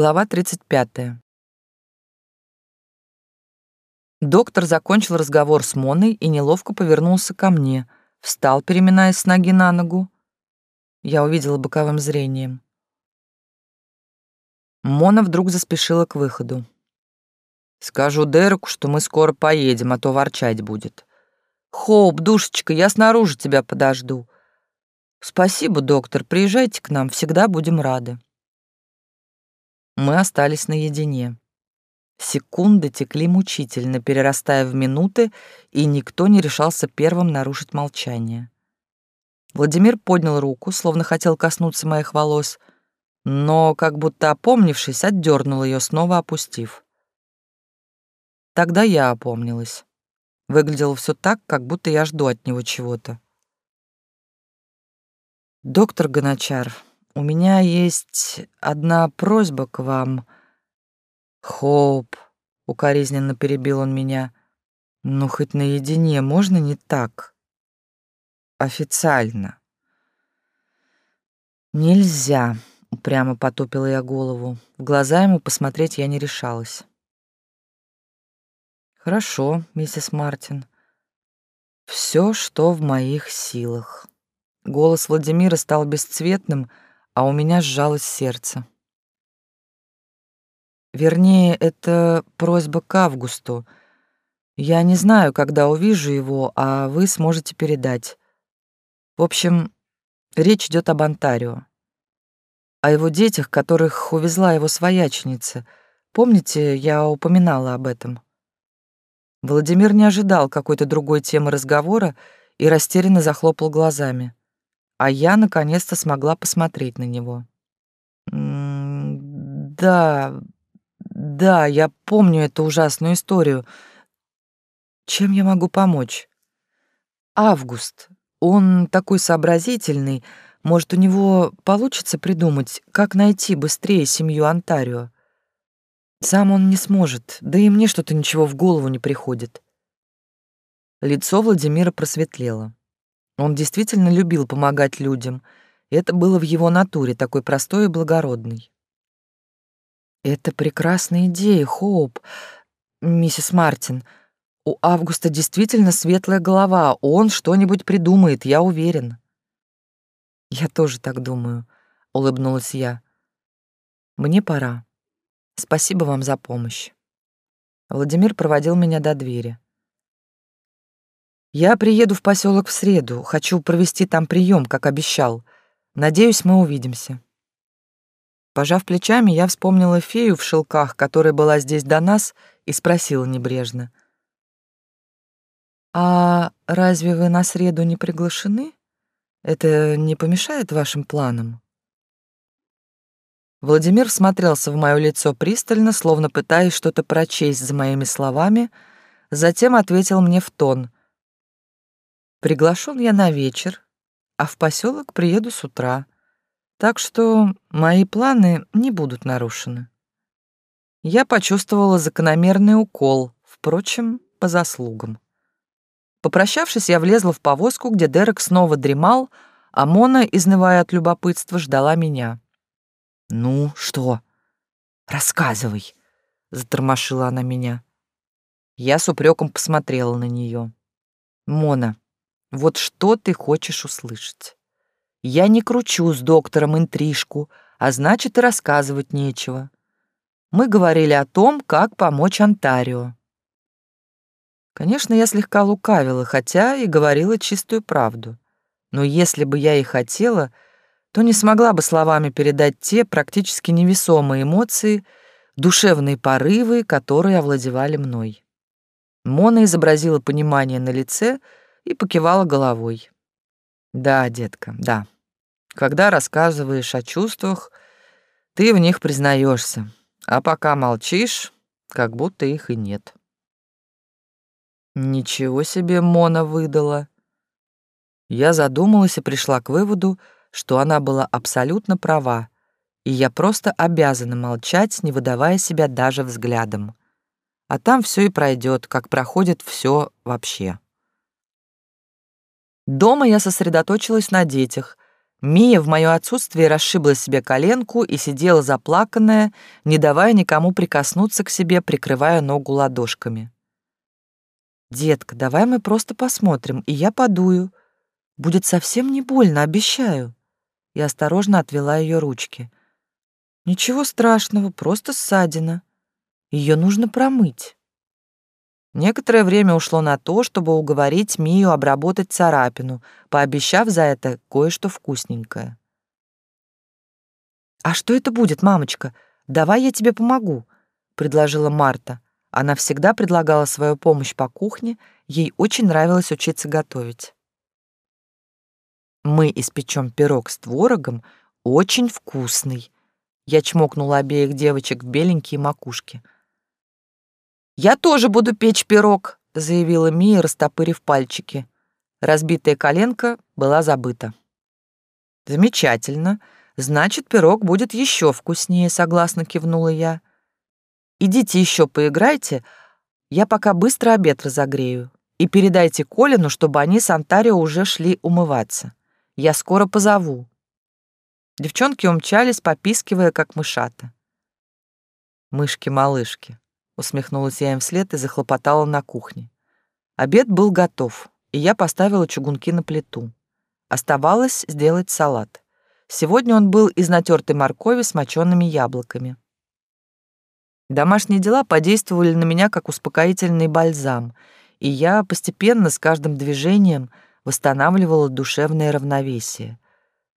Глава 35. Доктор закончил разговор с Моной и неловко повернулся ко мне, встал, переминаясь с ноги на ногу. Я увидела боковым зрением. Мона вдруг заспешила к выходу. «Скажу Дереку, что мы скоро поедем, а то ворчать будет. Хоуп, душечка, я снаружи тебя подожду. Спасибо, доктор, приезжайте к нам, всегда будем рады». Мы остались наедине. Секунды текли мучительно, перерастая в минуты, и никто не решался первым нарушить молчание. Владимир поднял руку, словно хотел коснуться моих волос, но, как будто опомнившись, отдернул ее, снова опустив. Тогда я опомнилась. Выглядело все так, как будто я жду от него чего-то. «Доктор Гоночар, у меня есть одна просьба к вам. Хоуп, укоризненно перебил он меня. Ну, хоть наедине, можно не так? Официально. Нельзя, упрямо потупила я голову. В глаза ему посмотреть я не решалась. Хорошо, миссис Мартин. Все, что в моих силах. Голос Владимира стал бесцветным, а у меня сжалось сердце. Вернее, это просьба к Августу. Я не знаю, когда увижу его, а вы сможете передать. В общем, речь идет об Антарио. О его детях, которых увезла его свояченица. Помните, я упоминала об этом? Владимир не ожидал какой-то другой темы разговора и растерянно захлопал глазами а я наконец-то смогла посмотреть на него. «Да, да, я помню эту ужасную историю. Чем я могу помочь?» «Август. Он такой сообразительный. Может, у него получится придумать, как найти быстрее семью Онтарио? Сам он не сможет, да и мне что-то ничего в голову не приходит». Лицо Владимира просветлело. Он действительно любил помогать людям, это было в его натуре, такой простой и благородный. «Это прекрасная идея, Хоуп, миссис Мартин. У Августа действительно светлая голова, он что-нибудь придумает, я уверен». «Я тоже так думаю», — улыбнулась я. «Мне пора. Спасибо вам за помощь». Владимир проводил меня до двери. Я приеду в поселок в среду. Хочу провести там прием, как обещал. Надеюсь, мы увидимся. Пожав плечами, я вспомнила фею в шелках, которая была здесь до нас, и спросила небрежно. «А разве вы на среду не приглашены? Это не помешает вашим планам?» Владимир смотрелся в моё лицо пристально, словно пытаясь что-то прочесть за моими словами, затем ответил мне в тон — Приглашен я на вечер, а в поселок приеду с утра, так что мои планы не будут нарушены. Я почувствовала закономерный укол, впрочем, по заслугам. Попрощавшись, я влезла в повозку, где Дерек снова дремал, а Мона, изнывая от любопытства, ждала меня. «Ну, что? Рассказывай», — затормошила она меня. Я с упреком посмотрела на нее. «Мона, вот что ты хочешь услышать? Я не кручу с доктором интрижку, а значит и рассказывать нечего. Мы говорили о том, как помочь Онтарио. Конечно, я слегка лукавила, хотя и говорила чистую правду. Но если бы я и хотела, то не смогла бы словами передать те практически невесомые эмоции, душевные порывы, которые овладевали мной. Мона изобразила понимание на лице — и покивала головой. «Да, детка, да. Когда рассказываешь о чувствах, ты в них признаешься, а пока молчишь, как будто их и нет». Ничего себе Мона выдала. Я задумалась и пришла к выводу, что она была абсолютно права, и я просто обязана молчать, не выдавая себя даже взглядом. А там все и пройдет, как проходит все вообще. Дома я сосредоточилась на детях. Мия в мое отсутствие расшибла себе коленку и сидела заплаканная, не давая никому прикоснуться к себе, прикрывая ногу ладошками. «Детка, давай мы просто посмотрим, и я подую. Будет совсем не больно, обещаю». Я осторожно отвела ее ручки. «Ничего страшного, просто ссадина. Ее нужно промыть». Некоторое время ушло на то, чтобы уговорить Мию обработать царапину, пообещав за это кое-что вкусненькое. «А что это будет, мамочка? Давай я тебе помогу», — предложила Марта. Она всегда предлагала свою помощь по кухне, ей очень нравилось учиться готовить. «Мы испечем пирог с творогом, очень вкусный», — я чмокнула обеих девочек в беленькие макушки — «Я тоже буду печь пирог», — заявила Мия, растопырив пальчики. Разбитая коленка была забыта. «Замечательно. Значит, пирог будет еще вкуснее», — согласно кивнула я. «Идите еще поиграйте, я пока быстро обед разогрею. И передайте Колину, чтобы они с Антарио уже шли умываться. Я скоро позову». Девчонки умчались, попискивая, как мышата. Мышки-малышки усмехнулась я им вслед и захлопотала на кухне. Обед был готов, и я поставила чугунки на плиту. Оставалось сделать салат. Сегодня он был из натертой моркови с мочеными яблоками. Домашние дела подействовали на меня как успокоительный бальзам, и я постепенно с каждым движением восстанавливала душевное равновесие.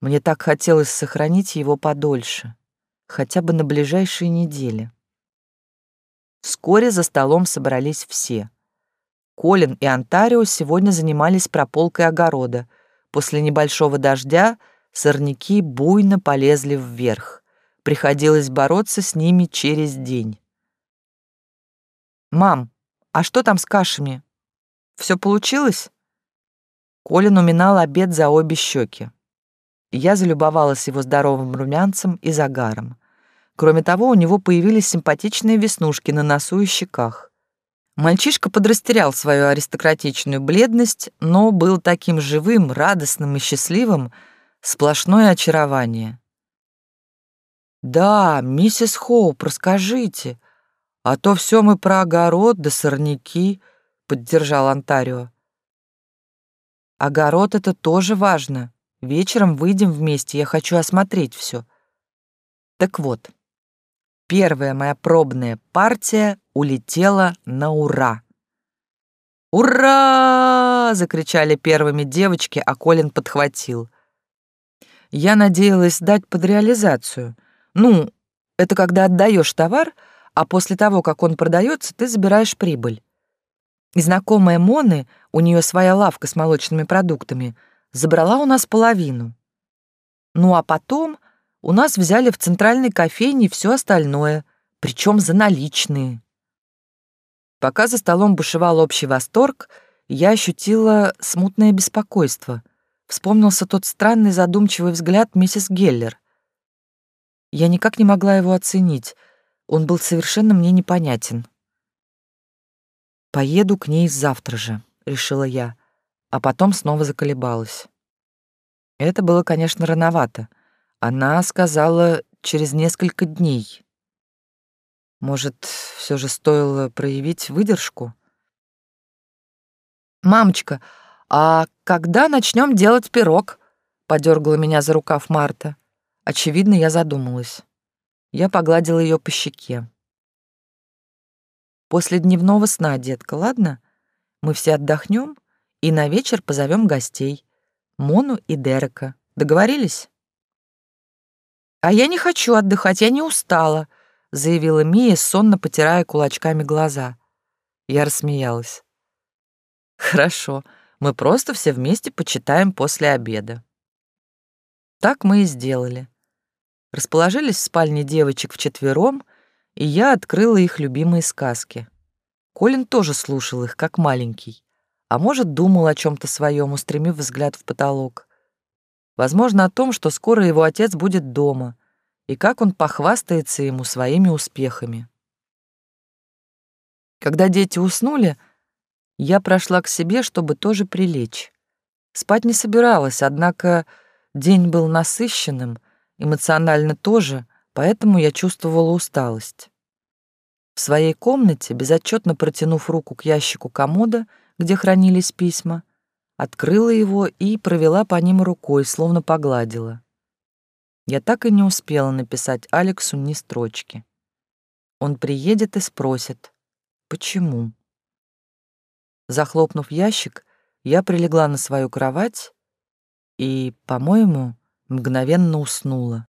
Мне так хотелось сохранить его подольше, хотя бы на ближайшие недели. Вскоре за столом собрались все. Колин и Антарио сегодня занимались прополкой огорода. После небольшого дождя сорняки буйно полезли вверх. Приходилось бороться с ними через день. «Мам, а что там с кашами? Все получилось?» Колин уминал обед за обе щеки. Я залюбовалась его здоровым румянцем и загаром. Кроме того, у него появились симпатичные веснушки на носу и щеках. Мальчишка подрастерял свою аристократичную бледность, но был таким живым, радостным и счастливым, сплошное очарование. «Да, миссис Хоуп, расскажите, а то все мы про огород да сорняки», — поддержал Антарио. «Огород — это тоже важно. Вечером выйдем вместе, я хочу осмотреть все. Так вот, Первая моя пробная партия улетела на ура. «Ура!» — закричали первыми девочки, а Колин подхватил. Я надеялась дать под реализацию. Ну, это когда отдаешь товар, а после того, как он продается, ты забираешь прибыль. И знакомая Моны, у нее своя лавка с молочными продуктами, забрала у нас половину. Ну а потом у нас взяли в центральной кофейне все остальное, причем за наличные. Пока за столом бушевал общий восторг, я ощутила смутное беспокойство. Вспомнился тот странный задумчивый взгляд миссис Геллер. Я никак не могла его оценить. Он был совершенно мне непонятен. «Поеду к ней завтра же», — решила я, а потом снова заколебалась. Это было, конечно, рановато. Она сказала через несколько дней. Может, все же стоило проявить выдержку? «Мамочка, а когда начнем делать пирог?» — подергала меня за рукав Марта. Очевидно, я задумалась. Я погладила ее по щеке. «После дневного сна, детка, ладно? Мы все отдохнем и на вечер позовем гостей. Мону и Дерека. Договорились?» «А я не хочу отдыхать, я не устала», — заявила Мия, сонно потирая кулачками глаза. Я рассмеялась. «Хорошо, мы просто все вместе почитаем после обеда». Так мы и сделали. Расположились в спальне девочек вчетвером, и я открыла их любимые сказки. Колин тоже слушал их, как маленький, а может, думал о чем то своем, устремив взгляд в потолок. Возможно, о том, что скоро его отец будет дома, и как он похвастается ему своими успехами. Когда дети уснули, я прошла к себе, чтобы тоже прилечь. Спать не собиралась, однако День был насыщенным, эмоционально тоже, поэтому я чувствовала усталость. В своей комнате, безотчетно протянув руку к ящику комода, где хранились письма, открыла его и провела по ним рукой, словно погладила. Я так и не успела написать Алексу ни строчки. Он приедет и спросит, почему. Захлопнув ящик, я прилегла на свою кровать и, по-моему, мгновенно уснула.